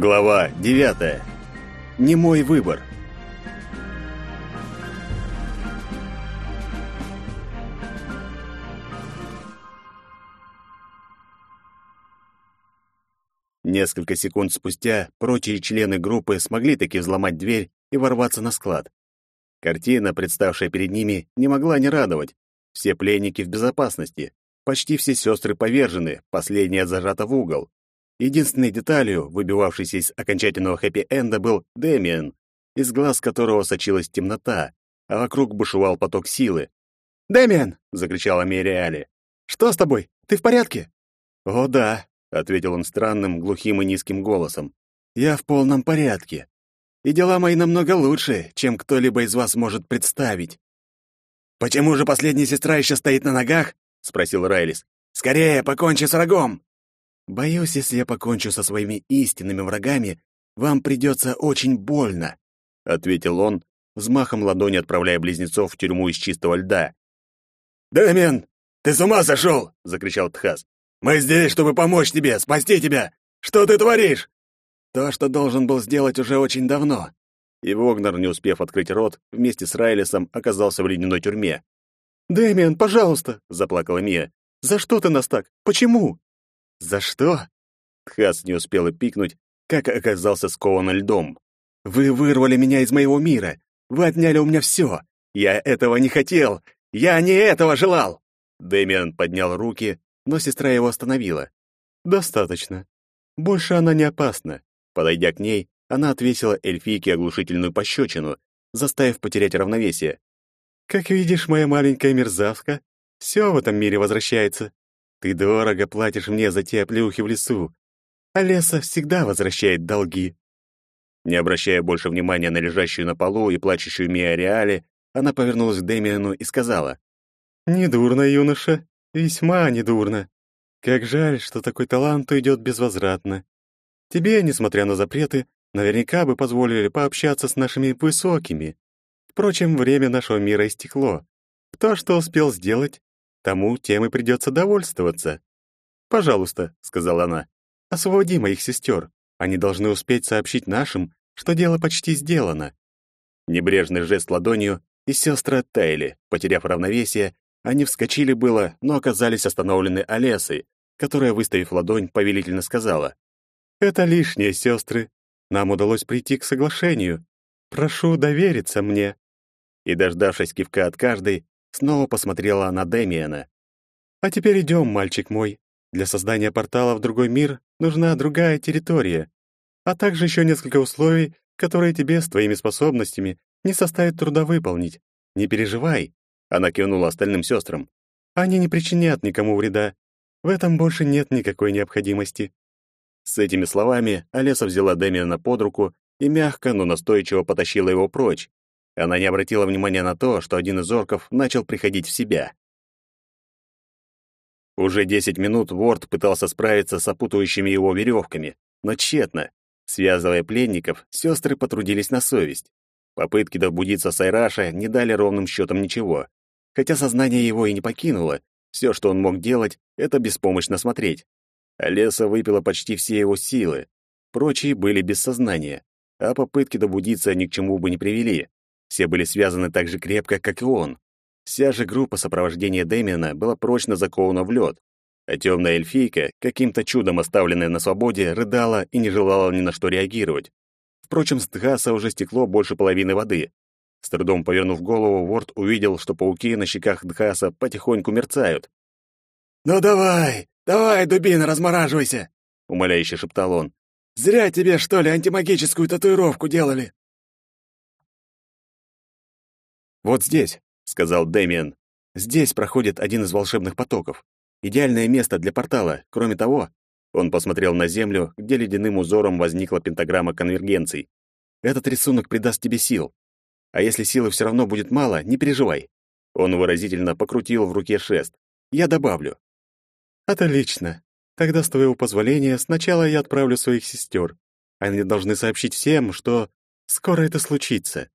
Глава 9. Не мой выбор. Несколько секунд спустя прочие члены группы смогли таки взломать дверь и ворваться на склад. Картина, представшая перед ними, не могла не радовать. Все пленники в безопасности, почти все сестры повержены, последняя зажата в угол. Единственной деталью, выбивавшейся из окончательного хэппи-энда, был Дэмиен, из глаз которого сочилась темнота, а вокруг бушевал поток силы. «Дэмиен!» — закричала Мириали. «Что с тобой? Ты в порядке?» «О, да», — ответил он странным, глухим и низким голосом. «Я в полном порядке. И дела мои намного лучше, чем кто-либо из вас может представить». «Почему же последняя сестра еще стоит на ногах?» — спросил Райлис. «Скорее, покончи с врагом!» Боюсь, если я покончу со своими истинными врагами, вам придется очень больно, ответил он, взмахом ладони отправляя близнецов в тюрьму из чистого льда. «Дэмиан, ты с ума сошел!» — закричал Тхас. «Мы здесь, чтобы помочь тебе, спасти тебя! Что ты творишь?» То, что должен был сделать уже очень давно. И Вогнер, не успев открыть рот, вместе с Райлисом оказался в ледяной тюрьме. «Дэмиан, пожалуйста!» — заплакала Мия. «За что ты нас так? Почему?» «За что?» Тхас не успел и пикнуть, как оказался скован льдом. «Вы вырвали меня из моего мира! Вы отняли у меня все! Я этого не хотел! Я не этого желал!» Дэмиан поднял руки, но сестра его остановила. «Достаточно. Больше она не опасна». Подойдя к ней, она отвесила эльфийке оглушительную пощечину, заставив потерять равновесие. «Как видишь, моя маленькая мерзавка, все в этом мире возвращается. Ты дорого платишь мне за те оплеухи в лесу, а леса всегда возвращает долги». Не обращая больше внимания на лежащую на полу и плачущую Миариале, она повернулась к Дэмиану и сказала. «Недурно, юноша, весьма недурно. Как жаль, что такой талант уйдет безвозвратно. Тебе, несмотря на запреты, наверняка бы позволили пообщаться с нашими высокими. Впрочем, время нашего мира истекло. Кто что успел сделать, тому тем и придется довольствоваться. «Пожалуйста», — сказала она, — «освободи моих сестер. Они должны успеть сообщить нашим, что дело почти сделано». Небрежный жест ладонью, и сестры оттаяли. Потеряв равновесие, они вскочили было, но оказались остановлены Олесой, которая, выставив ладонь, повелительно сказала, «Это лишнее, сестры. Нам удалось прийти к соглашению. Прошу довериться мне». И, дождавшись кивка от каждой, снова посмотрела на Демиана. «А теперь идем, мальчик мой. Для создания портала в другой мир нужна другая территория, а также еще несколько условий, которые тебе с твоими способностями не составит труда выполнить. Не переживай», — она кивнула остальным сестрам. «Они не причинят никому вреда. В этом больше нет никакой необходимости». С этими словами Олеса взяла Демиана под руку и мягко, но настойчиво потащила его прочь, она не обратила внимания на то, что один из орков начал приходить в себя. Уже десять минут Ворд пытался справиться с опутывающими его веревками, но тщетно. Связывая пленников, сестры потрудились на совесть. Попытки добудиться Сайраша не дали ровным счетом ничего. Хотя сознание его и не покинуло, все, что он мог делать, это беспомощно смотреть. Олеса выпила почти все его силы. Прочие были без сознания, а попытки добудиться ни к чему бы не привели. Все были связаны так же крепко, как и он. Вся же группа сопровождения Дэмиана была прочно закована в лед, а темная эльфийка, каким-то чудом оставленная на свободе, рыдала и не желала ни на что реагировать. Впрочем, с Дхаса уже стекло больше половины воды. С трудом повернув голову, Ворд увидел, что пауки на щеках Дхаса потихоньку мерцают. «Ну давай, давай, дубина, размораживайся!» — умоляюще шептал он. «Зря тебе, что ли, антимагическую татуировку делали!» «Вот здесь», — сказал Дэмиен. «Здесь проходит один из волшебных потоков. Идеальное место для портала. Кроме того...» Он посмотрел на землю, где ледяным узором возникла пентаграмма конвергенций. «Этот рисунок придаст тебе сил. А если силы все равно будет мало, не переживай». Он выразительно покрутил в руке шест. «Я добавлю». «Отлично. Тогда, с твоего позволения, сначала я отправлю своих сестер. Они должны сообщить всем, что скоро это случится».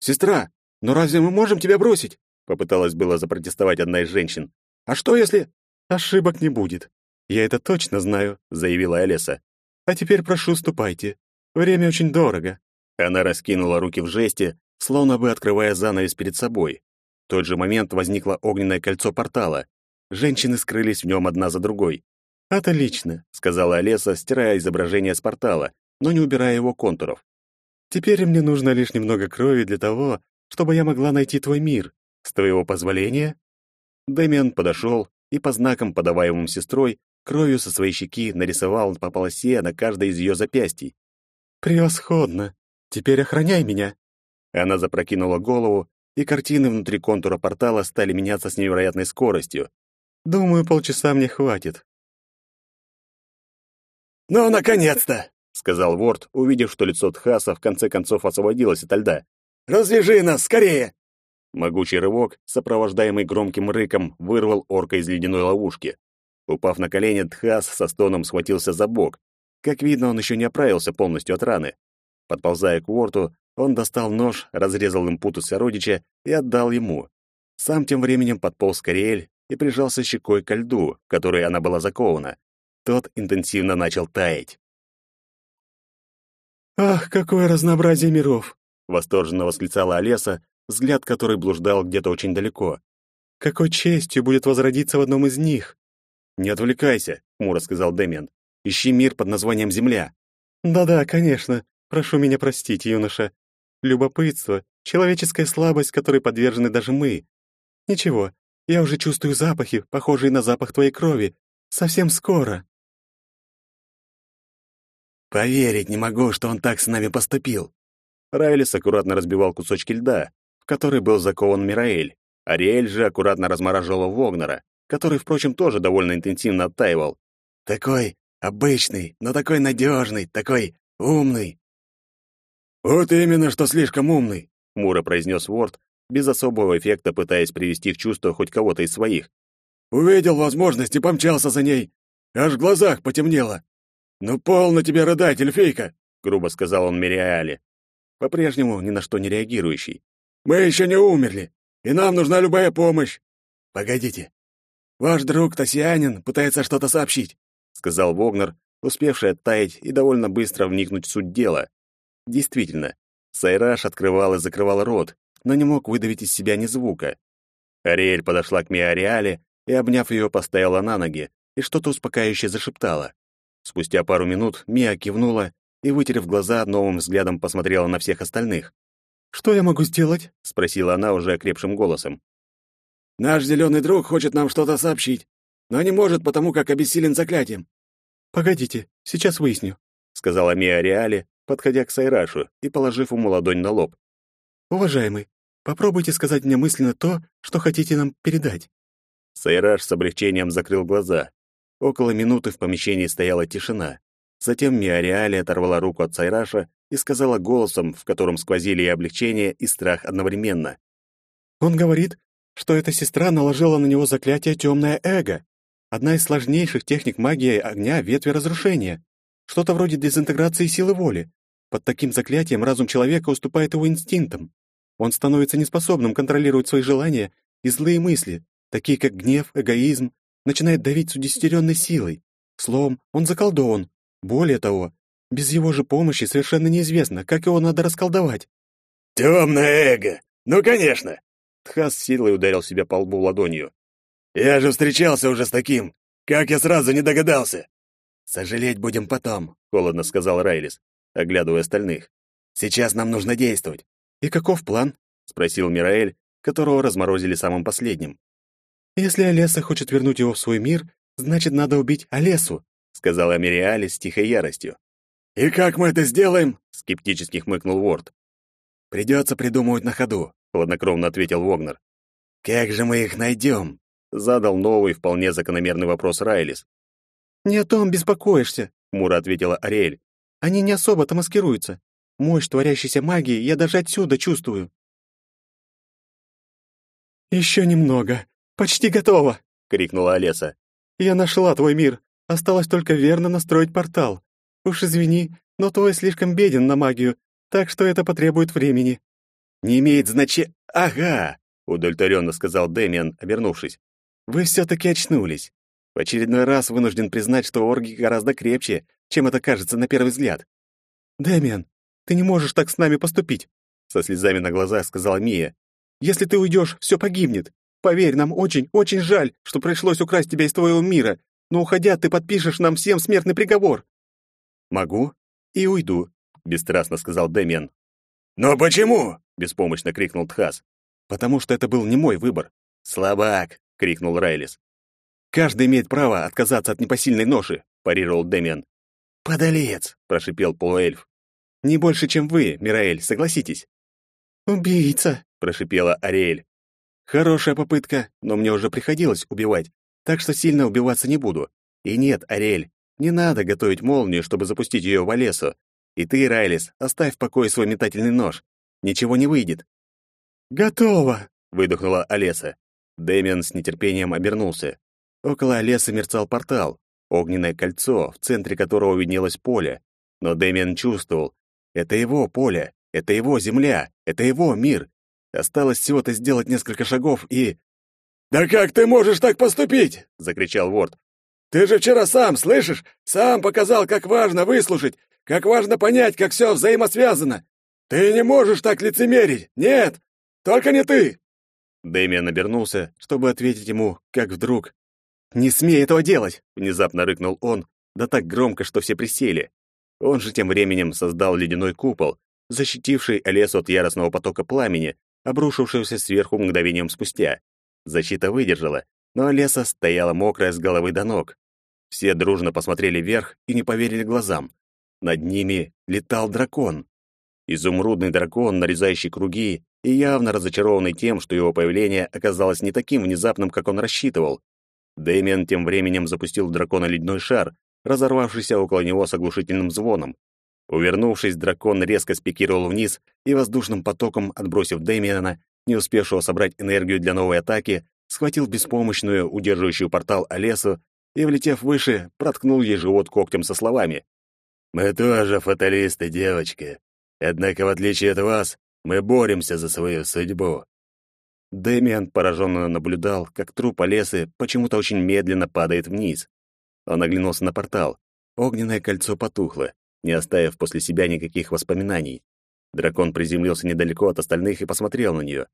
«Сестра, «Но разве мы можем тебя бросить?» — попыталась было запротестовать одна из женщин. «А что если...» «Ошибок не будет. Я это точно знаю», — заявила Олеса. А теперь прошу, ступайте. Время очень дорого». Она раскинула руки в жесте, словно бы открывая занавес перед собой. В тот же момент возникло огненное кольцо портала. Женщины скрылись в нем одна за другой. «Отлично», — сказала Олеса, стирая изображение с портала, но не убирая его контуров. «Теперь мне нужно лишь немного крови для того, чтобы я могла найти твой мир. С твоего позволения?» Дэмиан подошел и по знакам, подаваемым сестрой, кровью со своей щеки нарисовал по полосе на каждой из ее запястий. «Превосходно! Теперь охраняй меня!» Она запрокинула голову, и картины внутри контура портала стали меняться с невероятной скоростью. «Думаю, полчаса мне хватит». «Ну, наконец-то!» — сказал Ворд, увидев, что лицо Тхаса в конце концов освободилось от льда. «Развяжи нас, скорее!» Могучий рывок, сопровождаемый громким рыком, вырвал орка из ледяной ловушки. Упав на колени, Тхас со стоном схватился за бок. Как видно, он еще не оправился полностью от раны. Подползая к Ворту, он достал нож, разрезал им путу сородича и отдал ему. Сам тем временем подполз к Ариэль и прижался щекой ко льду, в который она была закована. Тот интенсивно начал таять. «Ах, какое разнообразие миров!» — восторженно восклицала Олеса, взгляд которой блуждал где-то очень далеко. «Какой честью будет возродиться в одном из них!» «Не отвлекайся», — хмуро сказал Дэмиан. «Ищи мир под названием Земля». «Да-да, конечно. Прошу меня простить, юноша. Любопытство, человеческая слабость, которой подвержены даже мы. Ничего, я уже чувствую запахи, похожие на запах твоей крови. Совсем скоро». «Поверить не могу, что он так с нами поступил». Райлис аккуратно разбивал кусочки льда, в который был закован Мираэль. Ариэль же аккуратно размораживала Вогнера который, впрочем, тоже довольно интенсивно оттаивал. «Такой обычный, но такой надежный, такой умный». «Вот именно, что слишком умный», — Мура произнес Ворд, без особого эффекта пытаясь привести в чувство хоть кого-то из своих. «Увидел возможность и помчался за ней. Аж в глазах потемнело. Ну, полно тебе рыдать, эльфийка», — грубо сказал он Мириале, по-прежнему ни на что не реагирующий. «Мы еще не умерли, и нам нужна любая помощь». «Погодите, Ваш друг Тасианин пытается что-то сообщить, сказал Вогнер, успевший оттаять и довольно быстро вникнуть в суть дела. Действительно, Сайраш открывал и закрывал рот, но не мог выдавить из себя ни звука. Ариэль подошла к Миариале и, обняв ее, поставила на ноги и что-то успокаивающе зашептала. Спустя пару минут Мия кивнула и, вытерев глаза, новым взглядом посмотрела на всех остальных. «Что я могу сделать?» — спросила она уже окрепшим голосом. Наш зеленый друг хочет нам что-то сообщить, но не может, потому как обессилен заклятием. Погодите, сейчас выясню, сказала Мия Реале, подходя к Сайрашу и положив ему ладонь на лоб. Уважаемый, попробуйте сказать мне мысленно то, что хотите нам передать. Сайраш с облегчением закрыл глаза. Около минуты в помещении стояла тишина. Затем Миариале оторвала руку от Сайраша и сказала голосом, в котором сквозили и облегчение, и страх одновременно. «Он говорит, что эта сестра наложила на него заклятие темное эго, одна из сложнейших техник магии огня ветви разрушения, что-то вроде дезинтеграции силы воли. Под таким заклятием разум человека уступает его инстинктам. Он становится неспособным контролировать свои желания и злые мысли, такие как гнев, эгоизм, начинает давить с удесятеренной силой. Словом, он заколдован. Более того, без его же помощи совершенно неизвестно, как его надо расколдовать. «Темное эго! Ну, конечно! Тхас силой ударил себя по лбу ладонью. «Я же встречался уже с таким! Как я сразу не догадался!» «Сожалеть будем потом», — холодно сказал Райлис, оглядывая остальных. «Сейчас нам нужно действовать». «И каков план?» — спросил Мираэль, которого разморозили самым последним. «Если Олеса хочет вернуть его в свой мир, значит, надо убить Олесу», — сказала Мириале с тихой яростью. «И как мы это сделаем?» — скептически хмыкнул Ворд. «Придется придумывать на ходу хладнокровно ответил Вогнер. Как же мы их найдем? задал новый, вполне закономерный вопрос Райлис. Не о том беспокоишься, хмуро ответила Ариэль. Они не особо-то маскируются. Мощь творящейся магии я даже отсюда чувствую. Еще немного. Почти готово, крикнула Олеса. Я нашла твой мир. Осталось только верно настроить портал. Уж извини, но твой слишком беден на магию, так что это потребует времени. Не имеет значения... Ага, удовлетворенно сказал Дэмиан, обернувшись. Вы все-таки очнулись. В очередной раз вынужден признать, что орги гораздо крепче, чем это кажется на первый взгляд. «Дэмиан, ты не можешь так с нами поступить», — со слезами на глазах сказала Мия. «Если ты уйдешь, все погибнет. Поверь, нам очень, очень жаль, что пришлось украсть тебя из твоего мира, но уходя, ты подпишешь нам всем смертный приговор». «Могу и уйду», — бесстрастно сказал Дэмиан. «Но почему?» — беспомощно крикнул Тхас. «Потому что это был не мой выбор». «Слабак!» — крикнул Райлис. «Каждый имеет право отказаться от непосильной ноши», — парировал Дэмиан. «Подолец!» — прошипел полуэльф. «Не больше, чем вы, Мираэль, согласитесь». «Убийца!» — прошипела Ариэль. «Хорошая попытка, но мне уже приходилось убивать, так что сильно убиваться не буду. И нет, Ариэль, не надо готовить молнию, чтобы запустить ее в Олесу. И ты, Райлис, оставь в покое свой метательный нож. Ничего не выйдет». «Готово!» — выдохнула Олеса. Дэмиан с нетерпением обернулся. Около Олесы мерцал портал, огненное кольцо, в центре которого виднелось поле. Но Дэмиан чувствовал, это его поле, это его земля, это его мир. Осталось всего-то сделать несколько шагов и... «Да как ты можешь так поступить?» — закричал Ворд. «Ты же вчера сам, слышишь? Сам показал, как важно выслушать, как важно понять, как все взаимосвязано. Ты не можешь так лицемерить! Нет! Только не ты!» Дэмиан обернулся, чтобы ответить ему, как вдруг... «Не смей этого делать!» — внезапно рыкнул он, да так громко, что все присели. Он же тем временем создал ледяной купол, защитивший Олесу от яростного потока пламени, обрушившегося сверху мгновением спустя. Защита выдержала, но Олеса стояла мокрая с головы до ног. Все дружно посмотрели вверх и не поверили глазам. Над ними летал дракон. Изумрудный дракон, нарезающий круги и явно разочарованный тем, что его появление оказалось не таким внезапным, как он рассчитывал. Дэмиан тем временем запустил в дракона ледяной шар, разорвавшийся около него с оглушительным звоном. Увернувшись, дракон резко спикировал вниз и воздушным потоком, отбросив Дэмиана, не успевшего собрать энергию для новой атаки, схватил беспомощную, удерживающую портал Олесу и, влетев выше, проткнул ей живот когтем со словами. «Мы тоже фаталисты, девочка. Однако, в отличие от вас, мы боремся за свою судьбу». Дэмиан пораженно наблюдал, как труп Олесы почему-то очень медленно падает вниз. Он оглянулся на портал. Огненное кольцо потухло, не оставив после себя никаких воспоминаний. Дракон приземлился недалеко от остальных и посмотрел на нее.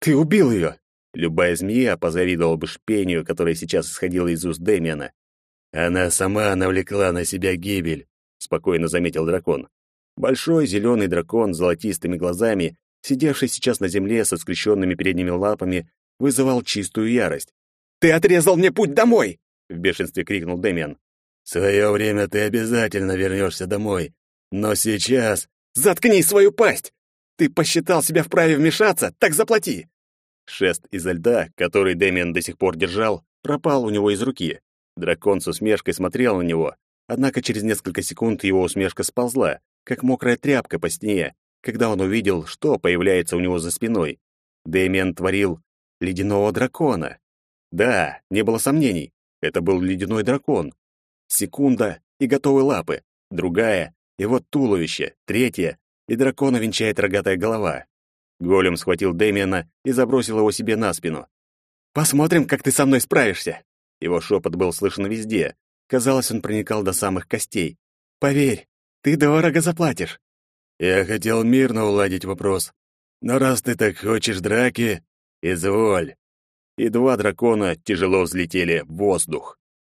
«Ты убил ее!» Любая змея позавидовала бы шпению, которая сейчас исходила из уст Дэмиана. «Она сама навлекла на себя гибель», — спокойно заметил дракон. Большой зеленый дракон с золотистыми глазами, сидевший сейчас на земле со скрещенными передними лапами, вызывал чистую ярость. «Ты отрезал мне путь домой!» — в бешенстве крикнул Дэмиан. «В свое время ты обязательно вернешься домой, но сейчас...» «Заткни свою пасть! Ты посчитал себя вправе вмешаться? Так заплати!» Шест изо льда, который Дэмиан до сих пор держал, пропал у него из руки. Дракон с усмешкой смотрел на него, однако через несколько секунд его усмешка сползла, как мокрая тряпка по стене, когда он увидел, что появляется у него за спиной. Дэмиан творил ледяного дракона. Да, не было сомнений, это был ледяной дракон. Секунда и готовы лапы, другая, вот туловище, третья, и дракона венчает рогатая голова. Голем схватил Дэмиана и забросил его себе на спину. «Посмотрим, как ты со мной справишься!» Его шепот был слышен везде. Казалось, он проникал до самых костей. «Поверь, ты дорого заплатишь!» «Я хотел мирно уладить вопрос. Но раз ты так хочешь драки, изволь!» И два дракона тяжело взлетели в воздух.